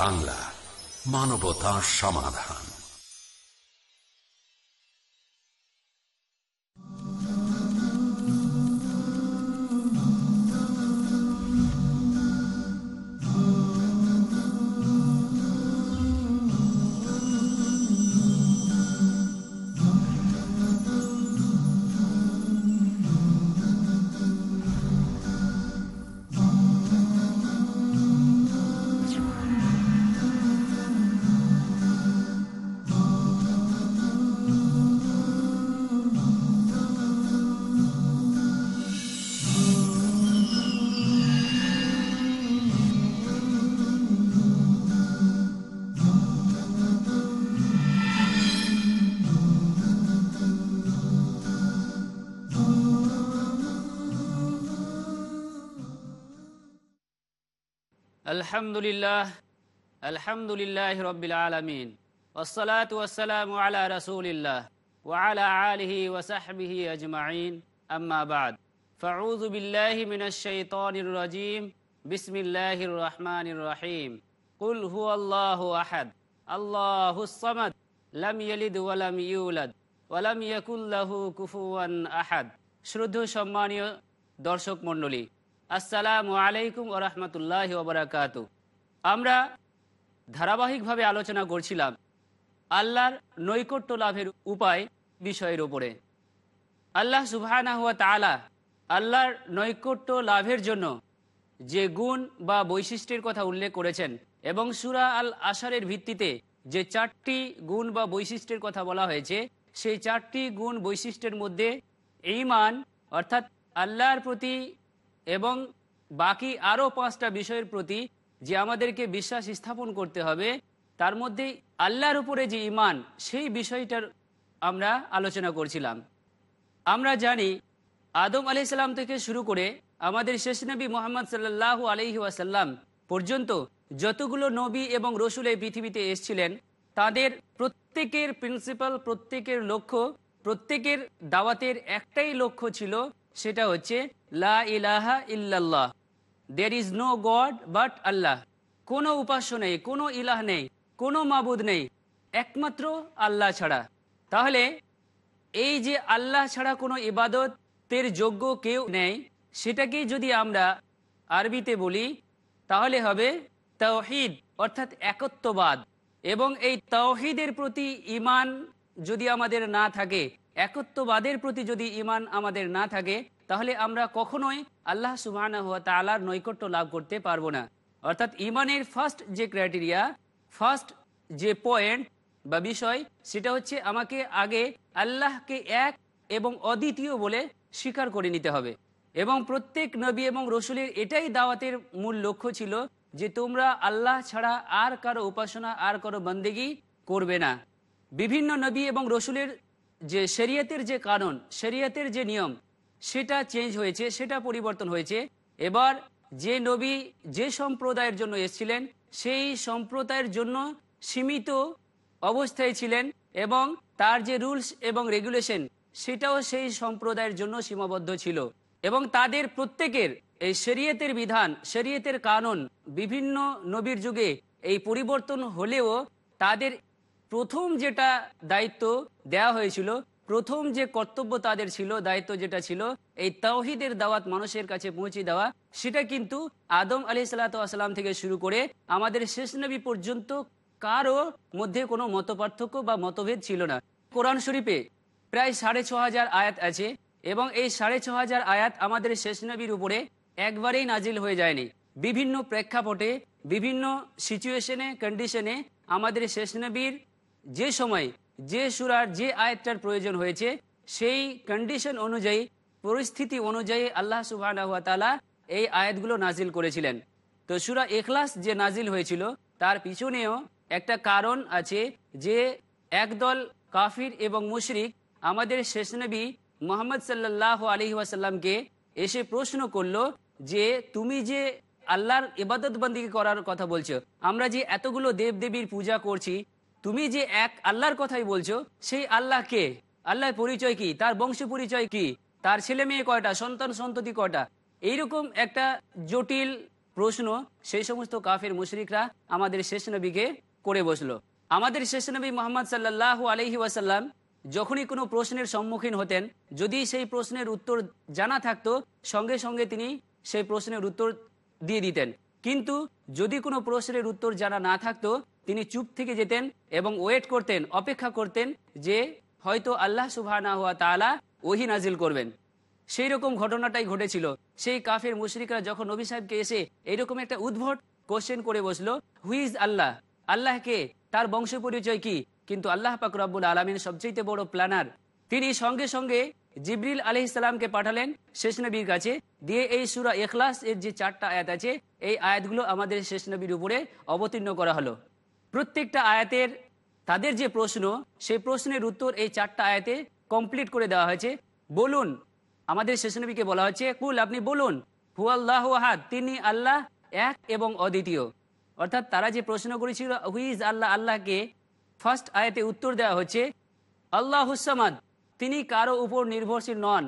বাংলা মানবতা সমাধান। আলহামদুলিল্লাহ আলহামদুলিল্লাহ রবিল আলমিন ওসলাত ওসালাম আলা রসুলিল্লাহ ওয়ালা আলহি ওসাহবিহি আজমাইন আম্মাবাদ ফাউযু বিল্লাহি মিনাশ শাইতানির রাজিম বিসমিল্লাহির রহমানির রহিম কুল হুয়াল্লাহু আহাদ আল্লাহুস সামাদ লাম ইয়ালিদ ওয়া লাম ইউলাদ ওয়া লাম ইয়াকুল লাহু কুফুয়ান আহাদ শ্রদ্ধেয় সম্মানীয় দর্শক মণ্ডলী আসসালামু আলাইকুম ও রহমতুল্লাহ ওবরাকাত আমরা ধারাবাহিকভাবে আলোচনা করছিলাম আল্লাহর নৈকট্য লাভের উপায় বিষয়ের ওপরে আল্লাহ সুবাহানা হুয়া তালা আল্লাহর নৈকট্য লাভের জন্য যে গুণ বা বৈশিষ্ট্যের কথা উল্লেখ করেছেন এবং সুরা আল আশারের ভিত্তিতে যে চারটি গুণ বা বৈশিষ্ট্যের কথা বলা হয়েছে, সেই চারটি গুণ বৈশিষ্ট্যের মধ্যে ইমান অর্থাৎ আল্লাহর প্রতি এবং বাকি আরও পাঁচটা বিষয়ের প্রতি যে আমাদেরকে বিশ্বাস স্থাপন করতে হবে, তার মধ্যে আল্লাহর উপরে যে ইমান সেই বিষয়টার আমরা আলোচনা করছিলাম। আমরা জানি আদম আলি সাল্লাম থেকে শুরু করে আমাদের শেষ নবী মোহাম্মদ সাল্লাহ আলহি ওয়াসাল্লাম পর্যন্ত যতগুলো নবী এবং রসুল এই পৃথিবীতে এসছিলেন, তাদের প্রত্যেকের প্রিন্সিপাল প্রত্যেকের লক্ষ্য, প্রত্যেকের দাওয়াতের একটাই লক্ষ্য ছিল সেটা হচ্ছে, লা ইলাহা ইল্লাল্লাহ। There is no god but Allah. কোনো উপাস্য নেই, কোনো ইলাহ নেই, কোনো মাবুদ নেই, একমাত্র আল্লাহ ছাড়া। তাহলে, এই যে আল্লাহ ছাড়া কোনো ইবাদতের যোগ্য কেউ নেই, সেটাকেই যদি আমরা আরবিতে বলি, তাহলে হবে তৌহিদ অর্থাৎ একত্ববাদ। এবং এই তৌহিদের প্রতি ইমান যদি আমাদের না থাকে একত্ববাদের প্রতি যদি ইমান আমাদের না থাকে, তাহলে আমরা কখনোই আল্লাহ সুবাহ তালার নৈকট্য লাভ করতে পারব না। অর্থাৎ ইমানের ফার্স্ট যে ক্রাইটেরিয়া ফার্স্ট যে পয়েন্ট বা বিষয়, সেটা হচ্ছে আমাকে আগে আল্লাহকে এক এবং অদ্বিতীয় বলে স্বীকার করে নিতে হবে। এবং প্রত্যেক নবী এবং রসুলের এটাই দাওয়াতের মূল লক্ষ্য ছিল যে তোমরা আল্লাহ ছাড়া আর কারও উপাসনা, আর কারও বন্দেগি করবে না। বিভিন্ন নবী এবং রসুলের যে শরিয়তের যে কারণ শরিয়তের যে নিয়ম, সেটা চেঞ্জ হয়েছে, সেটা পরিবর্তন হয়েছে। এবার যে নবী যে সম্প্রদায়ের জন্য এসছিলেন, সেই সম্প্রদায়ের জন্য সীমিত অবস্থায় ছিলেন এবং তার যে রুলস এবং রেগুলেশন, সেটাও সেই সম্প্রদায়ের জন্য সীমাবদ্ধ ছিল। এবং তাদের প্রত্যেকের এই শরীয়তের বিধান, শরীয়তের কানুন বিভিন্ন নবীর যুগে এই পরিবর্তন হলেও তাদের প্রথম যেটা দায়িত্ব দেয়া হয়েছিল, প্রথম যে কর্তব্য তাদের ছিল, দায়িত্ব যেটা ছিল, এই তাওহিদের দাওয়াত মানুষের কাছে পৌঁছে দেওয়া, সেটা কিন্তু আদম আলি সাল্লাম থেকে শুরু করে আমাদের শেষ নবী পর্যন্ত কারও মধ্যে কোনো মত বা মতভেদ ছিল না। কোরআন শরীফে প্রায় সাড়ে ছ হাজার আয়াত আছে এবং এই সাড়ে ছ হাজার আয়াত আমাদের শেষ নবীর উপরে একবারেই নাজিল হয়ে যায়নি। বিভিন্ন প্রেক্ষাপটে, বিভিন্ন সিচুয়েশনে কন্ডিশনে আমাদের শেষ নবীর যে সময় যে সুরার যে আয়াতটার প্রয়োজন হয়েছে, সেই কন্ডিশন অনুযায়ী, পরিস্থিতি অনুযায়ী আল্লাহ সুবাহ এই আয়াতগুলো নাজিল করেছিলেন। তো সুরা এখলাস যে নাজিল হয়েছিল, তার পিছনেও একটা কারণ আছে যে একদল কাফির এবং মুশরিক আমাদের শেষ নবী মোহাম্মদ সাল্লাহ আলহি ওয়াসাল্লামকে এসে প্রশ্ন করল যে, তুমি যে আল্লাহর ইবাদত বন্দী করার কথা বলছো, আমরা যে এতগুলো দেব দেবীর পূজা করছি তুমি যে এক আল্লাহর কথাই বলছো, সেই আল্লাহ কে? আল্লাহর পরিচয় কি? তার বংশ পরিচয় কি? তার ছেলে মেয়ে কয়টা? সন্তান, সন্ততি কয়টা? এইরকম একটা জটিল প্রশ্ন সেই সমস্ত কাফের মুশরিকরা আমাদের শেষ নবীকে করে বসল। আমাদের শেষ নবী মোহাম্মদ সাল্লাহ আলহি ওয়াসাল্লাম যখনই কোনো প্রশ্নের সম্মুখীন হতেন, যদি সেই প্রশ্নের উত্তর জানা থাকতো, সঙ্গে সঙ্গে তিনি সেই প্রশ্নের উত্তর দিয়ে দিতেন। কিন্তু যদি কোনো প্রশ্নের উত্তর জানা না থাকতো তিনি চুপ থেকে যেতেন এবং ওয়েট করতেন, অপেক্ষা করতেন যে হয়তো আল্লাহ সুবাহ তালা ওহি নাজিল করবেন। সেই রকম ঘটনাটাই ঘটেছিল। সেই কাফের মুশরিকরা যখন নবী সাহেবকে এসে এইরকম একটা উদ্ভট কোশ্চেন করে বসল হুইজ আল্লাহ? আল্লাহকে তার বংশ পরিচয় কি? কিন্তু আল্লাহ পাক রব্বুল আলমিন সবচেয়ে বড় প্ল্যানার তিনি সঙ্গে সঙ্গে জিবরিল আলি ইসলামকে পাঠালেন শেষ নবীর কাছে, দিয়ে এই সুরা এখলাস এর যে চারটা আয়াত আছে, এই আয়াতগুলো আমাদের শেষ নবীর উপরে অবতীর্ণ করা হলো। প্রত্যেকটা আয়াতের তাদের যে প্রশ্ন, সেই প্রশ্নের উত্তর এই চারটা আয়াতে কমপ্লিট করে দেওয়া হয়েছে। বলুন, আমাদের শেষ নবীকে বলা হচ্ছে কুল, আপনি বলুন হু আল্লাহ আহাদ, তিনি আল্লাহ এক এবং অদ্বিতীয়। অর্থাৎ তারা যে প্রশ্ন করেছিল হুইজ আল্লাহ? আল্লাহকে ফার্স্ট আয়াতে উত্তর দেওয়া হচ্ছে আল্লাহ হুসামাদ তিনি কারও উপর নির্ভরশীল নন,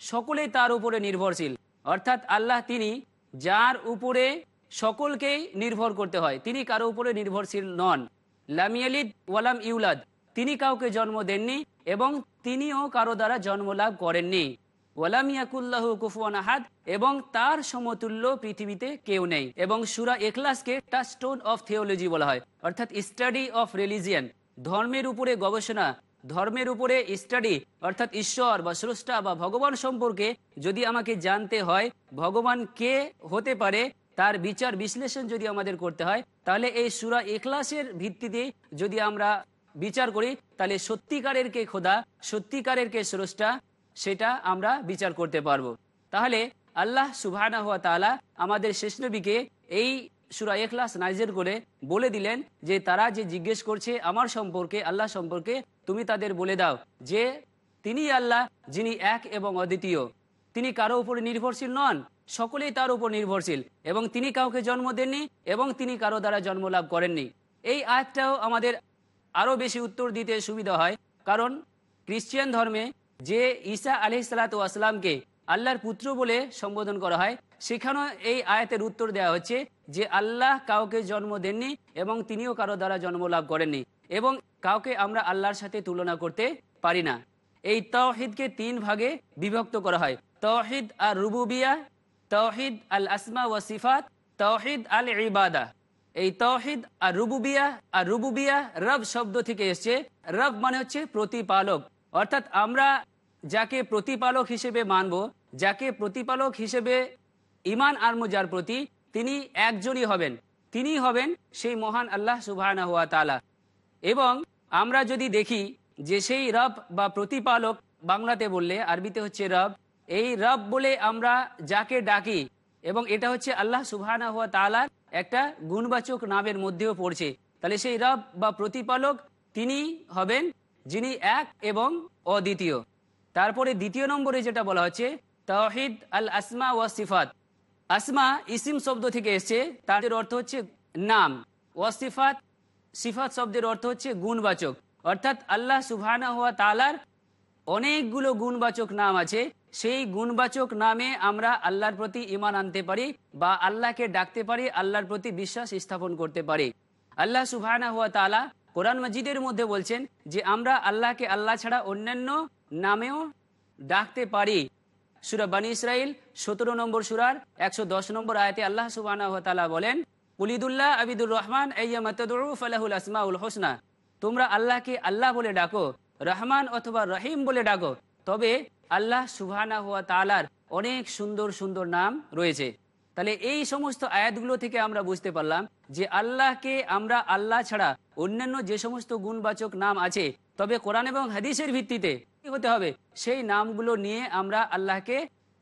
সকলেই তার উপরে নির্ভরশীল। অর্থাৎ আল্লাহ তিনি যার উপরে সকলকেই নির্ভর করতে হয়। তিনি কারও উপরে নির্ভরশীল নন। লামিয়ালিদ ওয়ালাম ইউলাদ। তিনি কাউকে জন্ম দেননি এবং তিনিও কারও দ্বারা জন্ম লাভ করেননি। ওয়ালাম ইয়াকুল্লাহ কুফুয়ান আহাদ এবং তার সমতুল্য পৃথিবীতে কেউ নেই এবং সুরা এখলাসকে টাচস্টোন অফ থিওলজি বলা হয়, অর্থাৎ স্টাডি অফ রিলিজিয়ান। ধর্মের উপরে গবেষণা, ধর্মের উপরে স্টাডি, অর্থাৎ ঈশ্বর বা স্রষ্টা বা ভগবান সম্পর্কে যদি আমাকে জানতে হয়, ভগবান কে হতে পারে তার বিচার বিশ্লেষণ যদি আমাদের করতে হয়, তাহলে এই সুরা এখলাসের ভিত্তিতে যদি আমরা বিচার করি, তাহলে সত্যিকারের কে খোদা, সত্যিকারের কে স্রষ্টা, সেটা আমরা বিচার করতে পারব। তাহলে আল্লাহ সুবহানা হওয়া আমাদের শেষ নবীকে এই সুরা এখলাস নাইজের করে বলে দিলেন যে, তারা যে জিজ্ঞেস করছে আমার সম্পর্কে, আল্লাহ সম্পর্কে, তুমি তাদের বলে দাও যে তিনি আল্লাহ, যিনি এক এবং অদ্বিতীয়। তিনি কারও উপরে নির্ভরশীল নন। সকলেই তার উপর নির্ভরশীল, এবং তিনি কাউকে জন্ম দেননি এবং তিনি কারও দ্বারা জন্ম লাভ করেননি। এই আয়াতটাও আমাদের আরও বেশি উত্তর দিতে সুবিধা হয়, কারণ খ্রিস্টিয়ান ধর্মে যে ঈসা আলি আসলামকে আল্লাহর পুত্র বলে সম্বোধন করা হয়, সেখানেও এই আয়াতের উত্তর দেওয়া হচ্ছে যে আল্লাহ কাউকে জন্ম দেননি এবং তিনিও কারও দ্বারা জন্ম লাভ করেননি, এবং কাউকে আমরা আল্লাহর সাথে তুলনা করতে পারি না। এই তহিদকে তিন ভাগে বিভক্ত করা হয় তহিদ আর রুবুবিয়া তহিদ আল আসমা ওয়া সিফাত, তহিদ আল ইবাদা এই তহিদ আর রুবুবিয়া আর রুবুবিয়া রব শব্দ থেকে এসছে। রব মানে হচ্ছে প্রতিপালক। অর্থাৎ আমরা যাকে প্রতিপালক হিসেবে মানব, যাকে প্রতিপালক হিসেবে ইমান আনমো যার প্রতি, তিনি একজনই হবেন। তিনি হবেন সেই মহান আল্লাহ সুবাহ এবং আমরা যদি দেখি যে সেই রব বা প্রতিপালক বাংলাতে বললে, আরবিতে হচ্ছে রব এই রব বলে আমরা যাকে ডাকি, এবং এটা হচ্ছে আল্লাহ সুবহানা হুয়া তালার একটা গুণবাচক নামের মধ্যেও পড়ছে। তাহলে সেই রব বা প্রতিপালক তিনি হবেন যিনি এক এবং অদ্বিতীয়। তারপরে দ্বিতীয় নম্বরে যেটা বলা হচ্ছে তাহিদ আল আসমা ওয়া সিফাত। আসমা ইসিম শব্দ থেকে এসছে, তাদের অর্থ হচ্ছে নাম। ওয়াসিফাত সিফাত শব্দের অর্থ হচ্ছে গুণবাচক। অর্থাৎ আল্লাহ সুবহানা হওয়া তালার অনেকগুলো গুণবাচক নাম আছে সেই গুণবাচক নামে আমরা আল্লাহর প্রতি ইমান আনতে পারি বা আল্লাহকে ডাকতে পারি, আল্লাহর প্রতি বিশ্বাস স্থাপন করতে পারি। আল্লাহ সুবহানা হওয়া তালা কোরআন মজিদের মধ্যে বলছেন যে, আমরা আল্লাহকে আল্লাহ ছাড়া অন্যান্য নামেও ডাকতে পারি। সুরা বানী ইসরাইল সতেরো নম্বর সুরার একশো দশ নম্বর আয়তে আল্লাহ সুবাহ বলেন, উলিদুল্লাহ আবিদুর রহমান আসমাউল হোসনা। তোমরা আল্লাহকে আল্লাহ বলে ডাকো, রহমান অথবা রহিম বলে ডাকো। তবে আল্লাহ সুবহানা হুয়া তালার অনেক সুন্দর সুন্দর নাম রয়েছে। তাহলে এই সমস্ত আয়াতগুলো থেকে আমরা বুঝতে পারলাম যে আল্লাহকে আমরা আল্লাহ ছাড়া অন্যান্য যে সমস্ত গুণবাচক নাম আছে, তবে কোরআন এবং হাদিসের ভিত্তিতে কি হতে হবে? সেই নামগুলো নিয়ে আমরা আল্লাহকে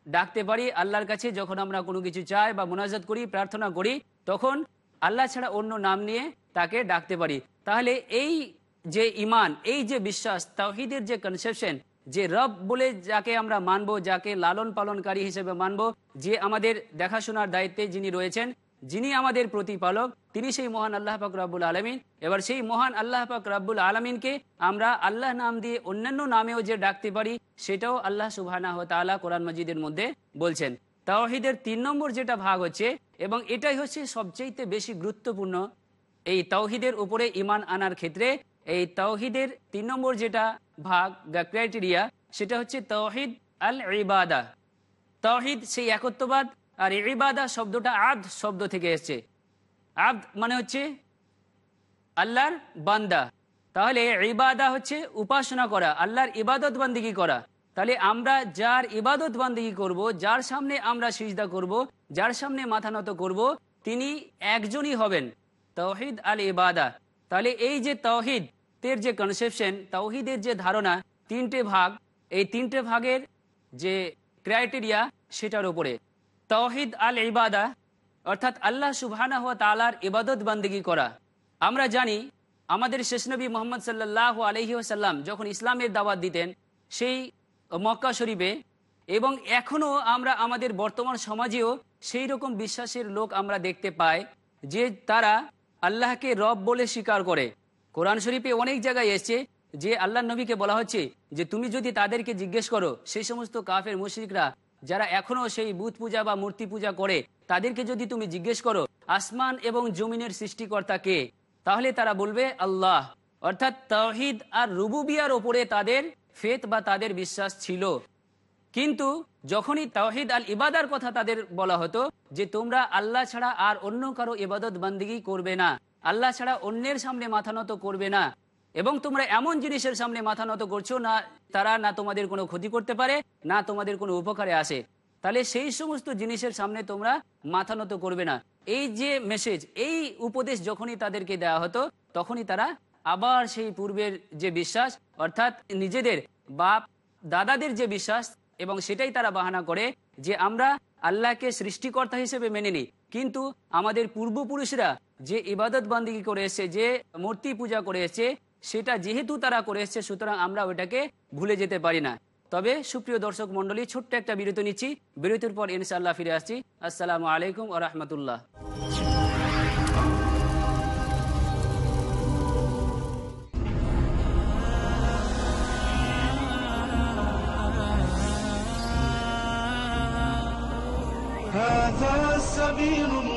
ডাকতে পারি, আল্লাহর কাছে যখন আমরা কোনো কিছু চাই বা মোনাজাত করি, প্রার্থনা করি, তখন আল্লাহ ছাড়া অন্য নাম নিয়ে তাকে ডাকতে পারি। তাহলে এই যে ইমান এই যে বিশ্বাস তাহিদের যে কনসেপশন যে রব বলে যাকে আমরা মানবো, যাকে লালন পালনকারী হিসেবে মানবো, যে আমাদের দেখাশোনার দায়িত্বে যিনি রয়েছেন, যিনি আমাদের প্রতিপালক, তিনি সেই মহান আল্লাহ পাক রাব্বুল আলমিন। এবার সেই মহান আল্লাহ পাক রাব্বুল আলমিনকে আমরা আল্লাহ নাম দিয়ে অন্যান্য নামেও যে ডাকতে পারি, সেটাও আল্লাহ সুবাহানা তালা কোরআন মজিদের মধ্যে বলছেন। তাওহিদের তিন নম্বর যেটা ভাগ হচ্ছে, এবং এটাই হচ্ছে সবচেয়ে বেশি গুরুত্বপূর্ণ, এই তাওহিদের উপরে ইমান আনার ক্ষেত্রে এই তাওহিদের তিন নম্বর যেটা ভাগ বা ক্রাইটেরিয়া সেটা হচ্ছে তাওহিদ আল ইবাদা তাওহিদ সেই একত্ববাদ, আর ইবাদা শব্দটা আদ শব্দ থেকে এসছে। আদ মানে হচ্ছে আল্লাহর বান্দা। তাহলে ইবাদা হচ্ছে উপাসনা করা, আল্লাহর ইবাদত বান্দিগি করা। তাহলে আমরা যার ইবাদত বান্দিগি করব, যার সামনে আমরা সিজদা করব, যার সামনে মাথা নত করব, তিনি একজনই হবেন তৌহিদ আল ইবাদা তাহলে এই যে তৌহিদ তের যে কনসেপশন তাওহিদের যে ধারণা, তিনটে ভাগ, এই তিনটে ভাগের যে ক্রাইটেরিয়া সেটার উপরে। তৌহিদ আল ইবাদা, অর্থাৎ আল্লাহ সুবহানা হওয়া তালার ইবাদত বান্দিগি করা। আমরা জানি, আমাদের শেষনবী মোহাম্মদ সাল্লাহ আলহি আসাল্লাম যখন ইসলামের দাওয়াত দিতেন, সেই মক্কা শরীফে, এবং এখনও আমরা আমাদের বর্তমান সমাজেও সেই রকম বিশ্বাসের লোক আমরা দেখতে পাই, যে তারা আল্লাহকে রব বলে স্বীকার করে। কোরআন শরীফে অনেক জায়গায় এসছে যে আল্লাহ নবীকে বলা হচ্ছে যে তুমি যদি তাদেরকে জিজ্ঞেস করো, সেই সমস্ত কাফের মুশরিকরা যারা এখনও সেই বুধ পূজা বা মূর্তি পূজা করে, তাদেরকে যদি তুমি জিজ্ঞেস করো, আসমান এবং জমিনের সৃষ্টিকর্তা কে? তাহলে তারা বলবে, আল্লাহ। অর্থাৎ তহিদ আর রুবুবিয়ার ওপরে তাদের ফেত বা তাদের বিশ্বাস ছিল। কিন্তু যখনই তাওহিদ আল ইবাদার কথা তাদের বলা হতো যে তোমরা আল্লাহ ছাড়া আর অন্য কারও ইবাদত বান্দিগি করবে না আল্লাহ ছাড়া অন্যের সামনে মাথা নত করবে না। এবং তোমরা এমন জিনিসের সামনে মাথা নত করছ না, তারা না তোমাদের কোনো ক্ষতি করতে পারে, না তোমাদের কোনো উপকারে আসে। তাহলে সেই সমস্ত জিনিসের সামনে তোমরা মাথা নত করবে না। এই যে মেসেজ এই উপদেশ যখনই তাদেরকে দেওয়া হতো, তখনই তারা আবার সেই পূর্বের যে বিশ্বাস, অর্থাৎ নিজেদের বাপ, দাদাদের যে বিশ্বাস, এবং সেটাই তারা বাহানা করে যে আমরা আল্লাহকে সৃষ্টিকর্তা হিসেবে মেনে নিই। কিন্তু আমাদের পূর্বপুরুষরা যে ইবাদত বান্দিগি করে এসছে যে মূর্তি পূজা করে এসছে সেটা যেহেতু তারা করে এসছে সুতরাং আমরা ওইটাকে ভুলে যেতে পারি না তবে সুপ্রিয় দর্শক মন্ডলী ছোট্ট একটা বিরতি নিচ্ছি বিরতির পর ইনশাআল্লাহ ফিরে আসছি আসসালামু আলাইকুম ও রহমতুল্লাহ هذا سبيل الله من يسر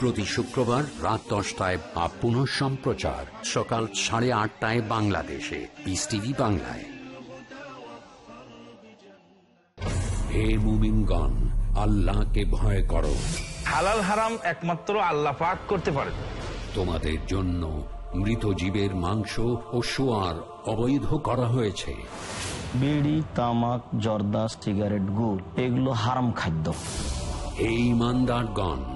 প্রতি শুক্রবার রাত দশটায় বা পুনঃ সম্প্রচার সকাল সাড়ে আটটায় বাংলাদেশে। পিস টিভি বাংলায়। হে মুমিনগণ আল্লাহকে ভয় করো। হালাল হারাম একমাত্র আল্লাহ পাক করতে পারেন তোমাদের জন্য মৃত জীবের মাংস ও সোয়ার অবৈধ করা হয়েছে। বিড়ি তামাক জর্দা সিগারেট গুড় এগুলো হারাম খাদ্য। হে ইমানদারগণ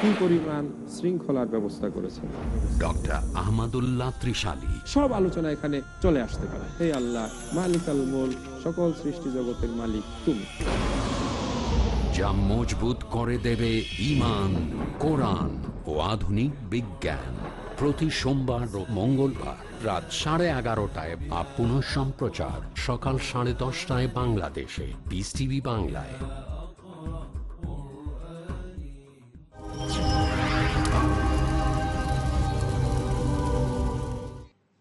কি পরিমাণ শৃঙ্খলার ব্যবস্থা করেছেন? ডক্টর আহমদুল্লাহ ত্রিশালী। সব আলোচনা এখানে চলে আসতে পারে। হে আল্লাহ মালিক আল মোল সকল সৃষ্টি জগতের মালিক তুমি। যা মজবুত করে দেবে ইমান কোরআন ও আধুনিক বিজ্ঞান। প্রতি সোমবার ও মঙ্গলবার রাত সাড়ে এগারোটায় বা পুনঃ সম্প্রচার সকাল সাড়ে দশটায় বাংলাদেশে। পিস টিভি বাংলায়।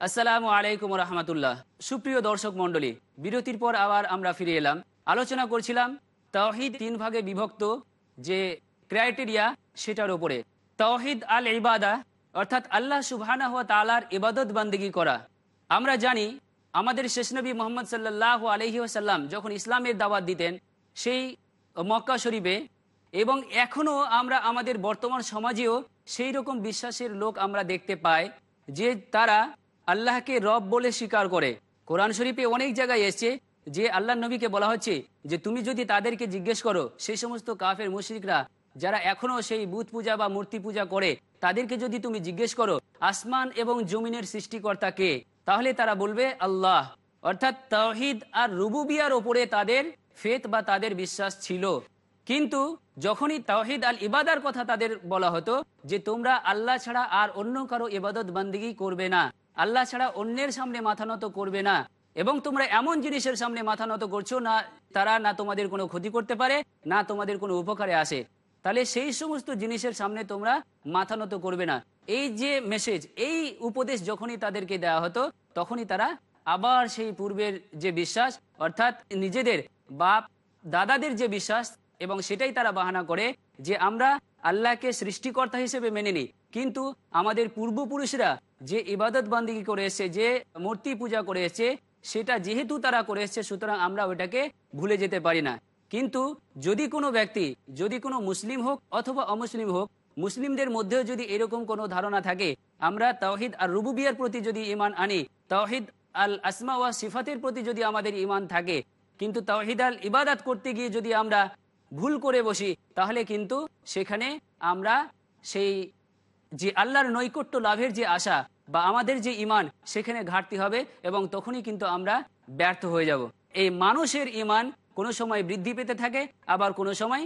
আসসালামু আলাইকুম রহমতুল্লাহ। সুপ্রিয় দর্শক মণ্ডলী, বিরতির পর আবার আমরা ফিরে এলাম। আলোচনা করছিলাম তাওহিদ তিন ভাগে বিভক্ত যে ক্রাইটেরিয়া সেটার উপরে। তাওহিদ আল ইবাদা, অর্থাৎ আল্লাহ সুবহানা হওয়া তালার ইবাদত বান্দিগি করা। আমরা জানি, আমাদের শেষনবী মোহাম্মদ সাল্লাহ আলহি আসাল্লাম যখন ইসলামের দাওয়াত দিতেন, সেই মক্কা শরীফে, এবং এখনও আমরা আমাদের বর্তমান সমাজেও সেই রকম বিশ্বাসের লোক আমরা দেখতে পাই যে তারা আল্লাহকে রব বলে স্বীকার করে। কোরআন শরীফে অনেক জায়গায় এসছে যে আল্লাহ নবীকে বলা হচ্ছে যে তুমি যদি তাদেরকে জিজ্ঞেস করো সেই সমস্ত কাফের মুশরিকরা যারা এখনও সেই বুধ পূজা বা মূর্তি পূজা করে, তাদেরকে যদি তুমি জিজ্ঞেস করো, আসমান এবং জমিনের সৃষ্টিকর্তা কে? তাহলে তারা বলবে, আল্লাহ। অর্থাৎ তাওহিদ আর রুবুবিয়ার ওপরে তাদের ফেত বা তাদের বিশ্বাস ছিল। কিন্তু যখনই তাওহিদ আল ইবাদার কথা তাদের বলা হতো যে তোমরা আল্লাহ ছাড়া আর অন্য কারও ইবাদত বান্দিগি করবে না আল্লাহ ছাড়া অন্যের সামনে মাথা নত করবে না। এবং তোমরা এমন জিনিসের সামনে মাথা নত করছ না, তারা না তোমাদের কোনো ক্ষতি করতে পারে, না তোমাদের কোনো উপকারে আসে। তাহলে সেই সমস্ত জিনিসের সামনে তোমরা মাথা নত করবে না। এই যে মেসেজ এই উপদেশ যখনই তাদেরকে দেওয়া হতো, তখনই তারা আবার সেই পূর্বের যে বিশ্বাস, অর্থাৎ নিজেদের বাপ, দাদাদের যে বিশ্বাস, এবং সেটাই তারা বাহানা করে যে আমরা আল্লাহকে সৃষ্টিকর্তা হিসেবে মেনে নিই। কিন্তু আমাদের পূর্বপুরুষরা যে ইবাদত বান্দিগি করে এসছে, যে মূর্তি পূজা করে এসছে, সেটা যেহেতু তারা করে এসছে, সুতরাং আমরা ওইটাকে ভুলে যেতে পারি না। কিন্তু যদি কোনো ব্যক্তি, যদি কোনো মুসলিম হোক অথবা অমুসলিম হোক, মুসলিমদের মধ্যেও যদি এরকম কোনো ধারণা থাকে, আমরা তাওহিদ আর রুবুবিয়ার প্রতি যদি ইমান আনি, তাওহিদ আল আসমা ওয়া সিফাতের প্রতি যদি আমাদের ইমান থাকে, কিন্তু তাওহিদ আল ইবাদাত করতে গিয়ে যদি আমরা ভুল করে বসি, তাহলে কিন্তু সেখানে আমরা সেই যে আল্লাহর নৈকট্য লাভের যে আশা বা আমাদের যে ইমান সেখানে ঘাটতি হবে এবং তখনই কিন্তু আমরা ব্যর্থ হয়ে যাব এই মানুষের ইমান কোনো সময় বৃদ্ধি পেতে থাকে, আবার কোনো সময়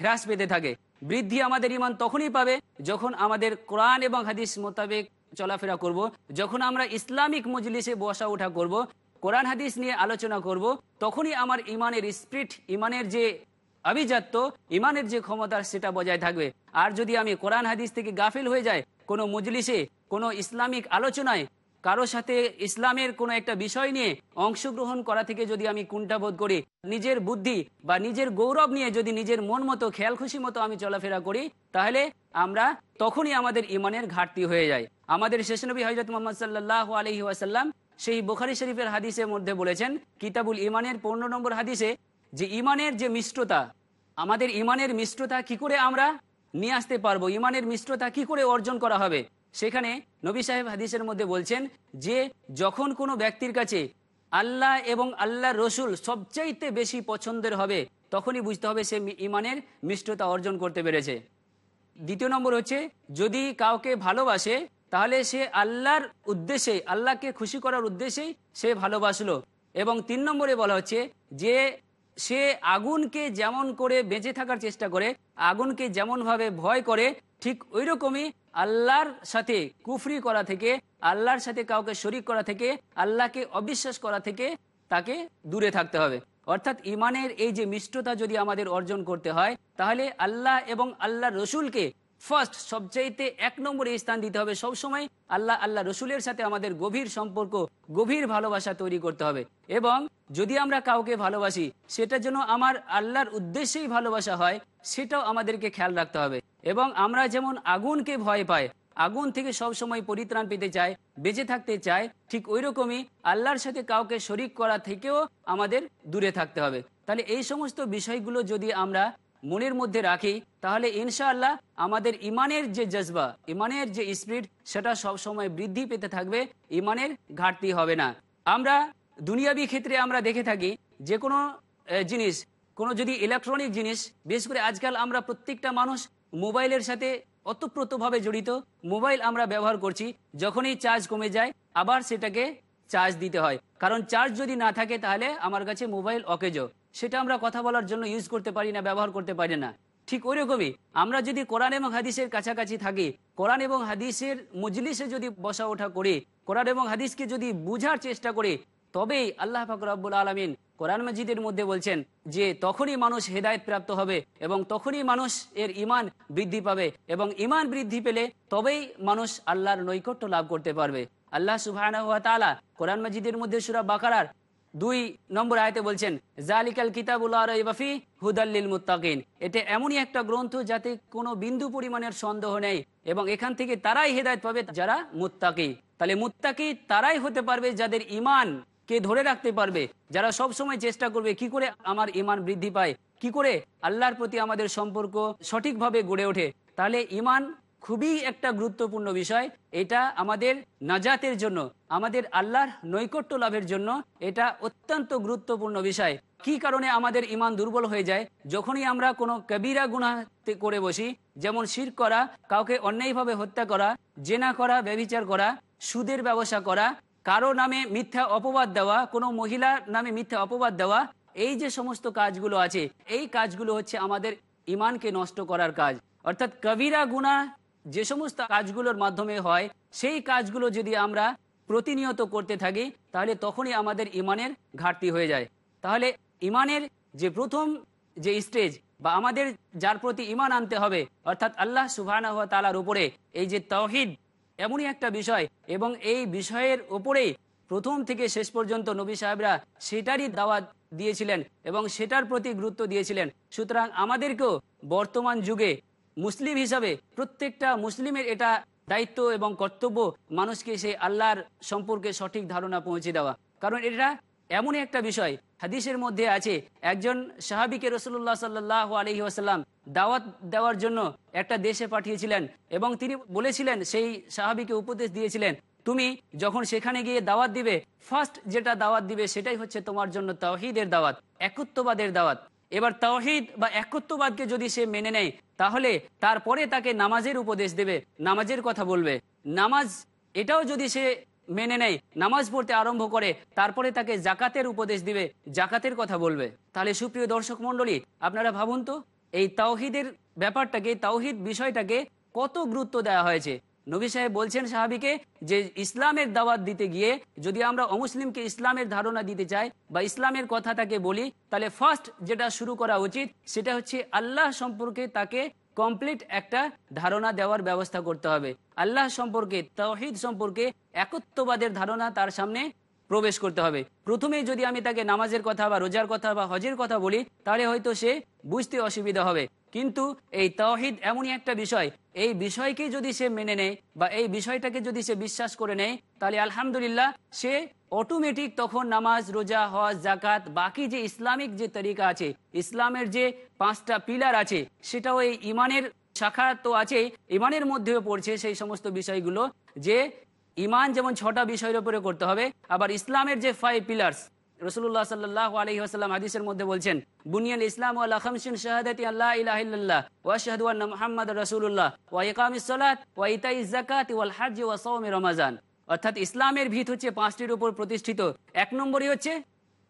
হ্রাস পেতে থাকে বৃদ্ধি আমাদের ইমান তখনই পাবে যখন আমাদের কোরআন এবং হাদিস মোতাবেক চলাফেরা করব। যখন আমরা ইসলামিক মজলিসে বসা ওঠা করব। কোরআন হাদিস নিয়ে আলোচনা করব। তখনই আমার ইমানের স্প্রিট ইমানের যে আভিজাত্য, ইমানের যে ক্ষমতা সেটা বজায় থাকবে। আর যদি আমি কোরআন হাদিস থেকে গাফিল হয়ে যায় কোনো মজলিসে, কোনো ইসলামিক আলোচনায়, কারও সাথে ইসলামের কোনো একটা বিষয় নিয়ে অংশগ্রহণ করা থেকে যদি আমি কুণ্ঠাবোধ করি, নিজের বুদ্ধি বা নিজের গৌরব নিয়ে যদি নিজের মন মতো খেয়াল খুশি মতো আমি চলাফেরা করি, তাহলে আমরা তখনই আমাদের ইমানের ঘাটতি হয়ে যায়। আমাদের শেষনবী হজরত মোহাম্মদ সাল্লাহ আলহি ওয়াসাল্লাম সেই বোখারি শরীফের হাদিসের মধ্যে বলেছেন, কিতাবুল ইমানের পনেরো নম্বর হাদিসে যে ইমানের যে মিষ্টতা, আমাদের ইমানের মিষ্টতা কি করে আমরা নিয়ে আসতে পারব? ইমানের মিষ্টতা কি করে অর্জন করা হবে? সেখানে নবী সাহেব হাদিসের মধ্যে বলছেন যে, যখন কোনো ব্যক্তির কাছে আল্লাহ এবং আল্লাহ রসুল সবচাইতে বেশি পছন্দের হবে, তখনই বুঝতে হবে সে ইমানের মিষ্টতা অর্জন করতে পেরেছে। দ্বিতীয় নম্বর হচ্ছে, যদি কাউকে ভালোবাসে, তাহলে সে আল্লাহর উদ্দেশ্যে, আল্লাহকে খুশি করার উদ্দেশ্যেই সে ভালোবাসলো। এবং তিন নম্বরে বলা হচ্ছে যে সে আগুনকে যেমন করে বেঁচে থাকার চেষ্টা করে, আগুনকে যেমনভাবে ভয় করে, ঠিক ওই রকমই আল্লাহর সাথে কুফরি করা থেকে, আল্লাহর সাথে কাউকে শরিক করা থেকে, আল্লাহকে অবিশ্বাস করা থেকে তাকে দূরে থাকতে হবে। অর্থাৎ ইমানের এই যে মিষ্টতা যদি আমাদের অর্জন করতে হয়, তাহলে আল্লাহ এবং আল্লাহ রসুলকে ফার্স্ট সবচাইতে এক নম্বরে স্থান দিতে হবে সবসময় আল্লাহ আল্লাহ রসুলের সাথে আমাদের গভীর সম্পর্ক, গভীর ভালোবাসা তৈরি করতে হবে। এবং যদি আমরা কাউকে ভালোবাসি, সেটা যেন আমার আল্লাহর উদ্দেশ্যেই ভালোবাসা হয়, সেটাও আমাদেরকে খেয়াল রাখতে হবে। এবং আমরা যেমন আগুনকে ভয় পাই, আগুন থেকে সব সময় পরিত্রাণ পেতে চায় বেঁচে থাকতে চায় ঠিক ওই রকমই আল্লাহর সাথে কাউকে শরিক করা থেকেও আমাদের দূরে থাকতে হবে। তাহলে এই সমস্ত বিষয়গুলো যদি আমরা মনের মধ্যে রাখি, তাহলে ইনশাআল্লাহ আমাদের ইমানের যে জজবা, ইমানের যে স্পিরিট সেটা সব সময় বৃদ্ধি পেতে থাকবে, ইমানের ঘাটতি হবে না। আমরা দুনিয়াবি ক্ষেত্রে আমরা দেখে থাকি, যে কোনো জিনিস, কোনো যদি ইলেকট্রনিক জিনিস, বিশেষ করে আজকাল আমরা প্রত্যেকটা মানুষ মোবাইলের সাথে অতপ্রতভাবে জড়িত, মোবাইল আমরা ব্যবহার করছি, যখনই চার্জ কমে যায়, আবার সেটাকে চার্জ দিতে হয়। কারণ চার্জ যদি না থাকে, তাহলে আমার কাছে মোবাইল অকেজ। সেটা আমরা কথা বলার জন্য ইউজ করতে পারি না, ব্যবহার করতে পারি না। ঠিক ওইরকমই, আমরা যদি কোরআন এবং হাদিসের কাছাকাছি থাকি, কোরআন এবং হাদিসের মজলিসে যদি বসা ওঠা করি, কোরআন এবং হাদিসকে যদি বুঝার চেষ্টা করি, তবেই আল্লাহ ফাকরাবুল আলমিন কোরআন মজিদের মধ্যে বলছেন যে, তখনই মানুষ হেদায়ত প্রাপ্ত হবে এবং তখনই মানুষ এর ইমান বৃদ্ধি পাবে এবং ইমান বৃদ্ধি পেলে তবেই মানুষ আল্লাহর নৈকট্য লাভ করতে পারবে। আল্লাহ সুবাহ কোরআন মজিদের মধ্যে সুরা বাকারার দুই নম্বর আয়তে বলছেন, জালিকাল কিতাবুল্লাহ রইবাফি হুদাল্লিল মুত্তাকিন। এটা এমনই একটা গ্রন্থ যাতে কোনো বিন্দু পরিমাণের সন্দেহ নেই এবং এখান থেকে তারাই হেদায়ত পাবে যারা মুত্তাকি। তাহলে মুত্তাকি তারাই হতে পারবে যাদের ইমান কে ধরে রাখতে পারবে, যারা সব সময় চেষ্টা করবে কি করে আমার ইমান বৃদ্ধি পায়, কি করে আল্লাহর প্রতি আমাদের সম্পর্ক সঠিকভাবে গড়ে ওঠে। তাহলে ইমান খুবই একটা গুরুত্বপূর্ণ বিষয়। এটা আমাদের নাজাতের জন্য, আমাদের আল্লাহর নৈকট্য লাভের জন্য এটা অত্যন্ত গুরুত্বপূর্ণ বিষয়। কি কারণে আমাদের ইমান দুর্বল হয়ে যায়? যখনই আমরা কোনো কবিরা গুনাতে করে বসি, যেমন শির করা, কাউকে অন্যায়ভাবে হত্যা করা, জেনা করা ব্যবিচার করা, সুদের ব্যবসা করা, কারও নামে মিথ্যা অপবাদ দেওয়া, কোনো মহিলার নামে মিথ্যা অপবাদ দেওয়া, এই যে সমস্ত কাজগুলো আছে, এই কাজগুলো হচ্ছে আমাদের ইমানকে নষ্ট করার কাজ। অর্থাৎ কবিরা গুণা যে সমস্ত কাজগুলোর মাধ্যমে হয়, সেই কাজগুলো যদি আমরা প্রতিনিয়ত করতে থাকি, তাহলে তখনই আমাদের ইমানের ঘাটতি হয়ে যায়। তাহলে ইমানের যে প্রথম যে স্টেজ বা আমাদের যার প্রতি ইমান আনতে হবে, অর্থাৎ আল্লাহ সুবাহ তালার উপরে, এই যে তহিদ এমনই একটা বিষয় এবং এই বিষয়ের ওপরেই প্রথম থেকে শেষ পর্যন্ত নবী সাহেবরা সেটারই দাওয়াত দিয়েছিলেন এবং সেটার প্রতি গুরুত্ব দিয়েছিলেন। সুতরাং আমাদেরকেও বর্তমান যুগে মুসলিম হিসাবে প্রত্যেকটা মুসলিমের এটা দায়িত্ব এবং কর্তব্য মানুষকে সেই আল্লাহর সম্পর্কে সঠিক ধারণা পৌঁছে দেওয়া। কারণ এটা এমনই একটা বিষয়, হাদিসের মধ্যে আছে, একজন সাহাবিকে রসুল্লাহ সাল্লাহ আলহি আসাল্লাম দাওয়াত দেওয়ার জন্য একটা দেশে পাঠিয়েছিলেন এবং তিনি বলেছিলেন, সেই সাহাবিকে উপদেশ দিয়েছিলেন, তুমি যখন সেখানে গিয়ে দাওয়াত দিবে ফার্স্ট যেটা দাওয়াত দিবে সেটাই হচ্ছে তোমার জন্য তাওহিদের দাওয়াত, একত্ববাদের দাওয়াত। এবার তাওহিদ বা একত্ববাদকে যদি সে মেনে নেয়, তাহলে তারপরে তাকে নামাজের উপদেশ দেবে, নামাজের কথা বলবে। নামাজ এটাও যদি সে মেনে নেয়, নামাজ পড়তে আরম্ভ করে, তারপরে তাকে জাকাতের উপদেশ দিবে, জাকাতের কথা বলবে। তাহলে সুপ্রিয় দর্শক মন্ডলী আপনারা ভাবুন তো, এই তাওহিদের ব্যাপারটাকে, তাওহিদ বিষয়টাকে কত গুরুত্ব দেওয়া হয়েছে? নবী সাহেব বলছেন সাহাবিকে যে ইসলামের দাওয়াত দিতে গিয়ে যদি আমরা অমুসলিমকে ইসলামের ধারণা দিতে চাই বা ইসলামের কথা তাকে বলি, তাহলে ফার্স্ট যেটা শুরু করা উচিত সেটা হচ্ছে আল্লাহ সম্পর্কে তাকে কমপ্লিট একটা ধারণা দেওয়ার ব্যবস্থা করতে হবে। আল্লাহ সম্পর্কে তহিদ সম্পর্কে একত্ববাদের ধারণা তার সামনে প্রবেশ করতে হবে। প্রথমেই যদি আমি তাকে নামাজের কথা বা রোজার কথা বা হজের কথা বলি, তাহলে হয়তো সে বুঝতে অসুবিধা হবে। কিন্তু এই তহিদ এমনই একটা বিষয়। এই বিষয়কে যদি সে মেনে নেয় বা এই বিষয়টাকে যদি সে বিশ্বাস করে নেয়, তাহলে আলহামদুলিল্লাহ সে অটোমেটিক তখন নামাজ, রোজা, হজ জাকাত বাকি যে ইসলামিক যে তরিকা আছে, ইসলামের যে পাঁচটা পিলার আছে, সেটাও এই ইমানের শাখা তো আছে ইমানের মধ্যেও পড়ছে সেই সমস্ত বিষয়গুলো যে ইমান যেমন ছটা বিষয়ের উপরে করতে হবে, আবার ইসলামের যে ফাইভ পিলার্স রসুল্লাহ সাল্লাহ আলহি আসাল্লাম হাদিসের মধ্যে বলছেন, বুনিয়াল ইসলাম আল্লাহ খামসিন আল্লাহ ইলাহিল্লাহ ওয়াশাহাদু আন্না মুহাম্মদ রাসূলুল্লাহ ওয়া ইকামিস সালাত ওয়া যাকাত ওয়াল হজ ওয়া সাওমি রমাজান। অর্থাৎ ইসলামের ভিত হচ্ছে পাঁচটির উপর প্রতিষ্ঠিত। এক নম্বরই হচ্ছে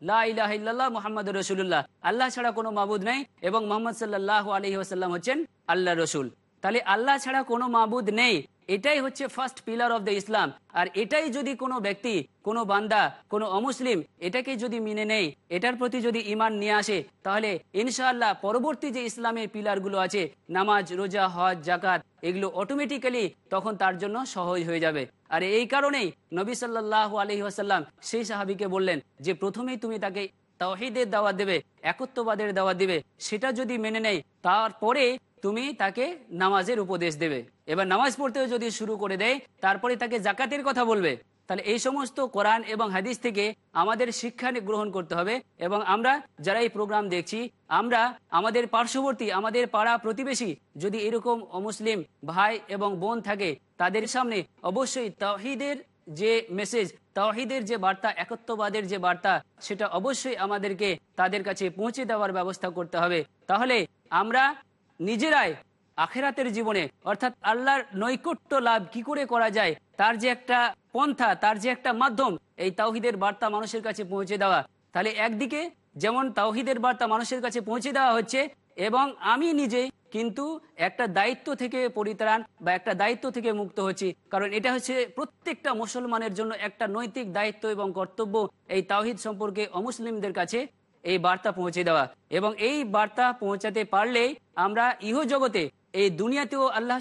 লা মুহাম্মাদুর রাসূলুল্লাহ। আল্লাহ ছাড়া কোনো মাবুদ নেই এবং মোহাম্মদ সাল্লাল্লাহু আলাইহি ওয়াসাল্লাম হচ্ছেন আল্লাহ রসুল। তাহলে আল্লাহ ছাড়া কোনো মাবুদ নেই। এটাই হচ্ছে first pillar of the Islam আর এটাই যদি কোনো ব্যক্তি, কোনো বান্দা, কোনো অমুসলিম এটাকে যদি মেনে নেই এটার প্রতি যদি ইমান নিয়ে আসে, তাহলে ইনশাআল্লাহ পরবর্তী যে ইসলামের পিলারগুলো আছে, নামাজ, রোজা, হজ জাকাত এগুলো অটোমেটিক্যালি তখন তার জন্য সহজ হয়ে যাবে। আর এই কারণেই নবী সাল্লাহ আলহি আসাল্লাম সেই সাহাবিকে বললেন যে, প্রথমেই তুমি তাকে তাওহিদের দাওয়াত দেবে, একত্ববাদের দাওয়াত দেবে, সেটা যদি মেনে নেয়, তারপরে তুমি তাকে নামাজের উপদেশ দেবে। এবার নামাজ পড়তেও যদি শুরু করে দেয়, তারপরে তাকে জাকাতের কথা বলবে। তাহলে এই সমস্ত কোরআন এবং হাদিস থেকে আমাদের শিক্ষা গ্রহণ করতে হবে এবং আমরা যারা এই প্রোগ্রাম দেখছি, আমরা আমাদের পার্শ্ববর্তী, আমাদের পাড়া প্রতিবেশী যদি এরকম অমুসলিম ভাই এবং বোন থাকে, তাদের সামনে অবশ্যই তাহিদের যে মেসেজ তাহিদের যে বার্তা, একত্ববাদের যে বার্তা, সেটা অবশ্যই আমাদেরকে তাদের কাছে পৌঁছে দেওয়ার ব্যবস্থা করতে হবে। তাহলে আমরা নিজেরাই আখেরাতের জীবনে, অর্থাৎ আল্লাহর নৈকট্য লাভ কি করে করা যায়, তার যে একটা পন্থা, তার যে একটা মাধ্যম, এই তাওহিদের বার্তা মানুষের কাছে পৌঁছে দেওয়া। তাহলে একদিকে যেমন তাওহিদের বার্তা মানুষের কাছে পৌঁছে দেওয়া হচ্ছে, এবং আমি নিজে কিন্তু একটা দায়িত্ব থেকে পরিত্রাণ বা একটা দায়িত্ব থেকে মুক্ত হচ্ছি, কারণ এটা হচ্ছে প্রত্যেকটা মুসলমানের জন্য একটা নৈতিক দায়িত্ব এবং কর্তব্য এই তাওহিদ সম্পর্কে অমুসলিমদের কাছে। এই বার্তা পৌঁছে দেওয়া। এবং এই বার্তা পৌঁছাতে পারলেই আমরা ইহ জগতে এই দুনিয়াতেও আল্লাহ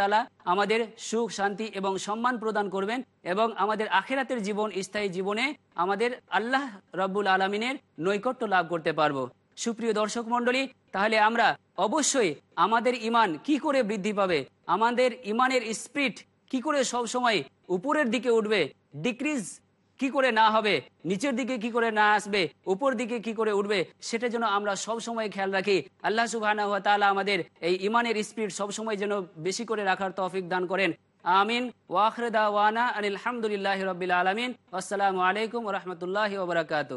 তালা আমাদের সুখ, শান্তি এবং সম্মান প্রদান করবেন এবং আমাদের আখেরাতের জীবন, স্থায়ী জীবনে আমাদের আল্লাহ রব্বুল আলমিনের নৈকট্য লাভ করতে পারব। সুপ্রিয় দর্শক মন্ডলী তাহলে আমরা অবশ্যই আমাদের ইমান কি করে বৃদ্ধি পাবে? আমাদের ইমানের স্পিরিট কি করে সব সময় উপরের দিকে উঠবে? ডিক্রিজ কি করে না হবে? নিচের দিকে কি করে না আসবে? উপর দিকে কি করে উঠবে? সেটা যেন আমরা সব সময় খেয়াল রাখি। আল্লাহ সুবাহ আমাদের এই ইমানের স্পিড সবসময় যেন বেশি করে রাখার তফিক দান করেন। আমিন। ওয়াখরদা ওয়ানা আনিল হামদুলিল্লাহ রবিল আলমিন। আসসালামু আলাইকুম রহমতুল্লাহ ওবরাকাতু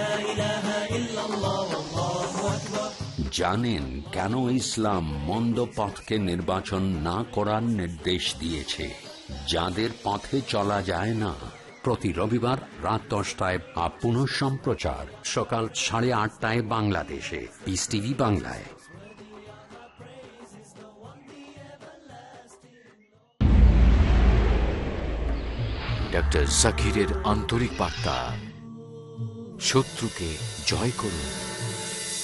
জানেন কেন ইসলাম মন্দ পথকে নির্বাচন না করার নির্দেশ দিয়েছে। যাদের পথে চলা যায় না। প্রতি রবিবার রাত দশটায় বা পুনঃ সম্প্রচার সকাল সাড়ে আটটায় বাংলাদেশে। পিস টিভি বাংলায়। ডক্টর জাকিরের আন্তরিক বার্তা। শত্রুকে জয় করুন।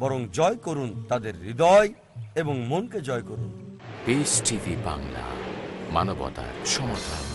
বরং জয় করুন তাদের হৃদয় এবং মনকে জয় করুন। বাংলা মানবতার সমাধান।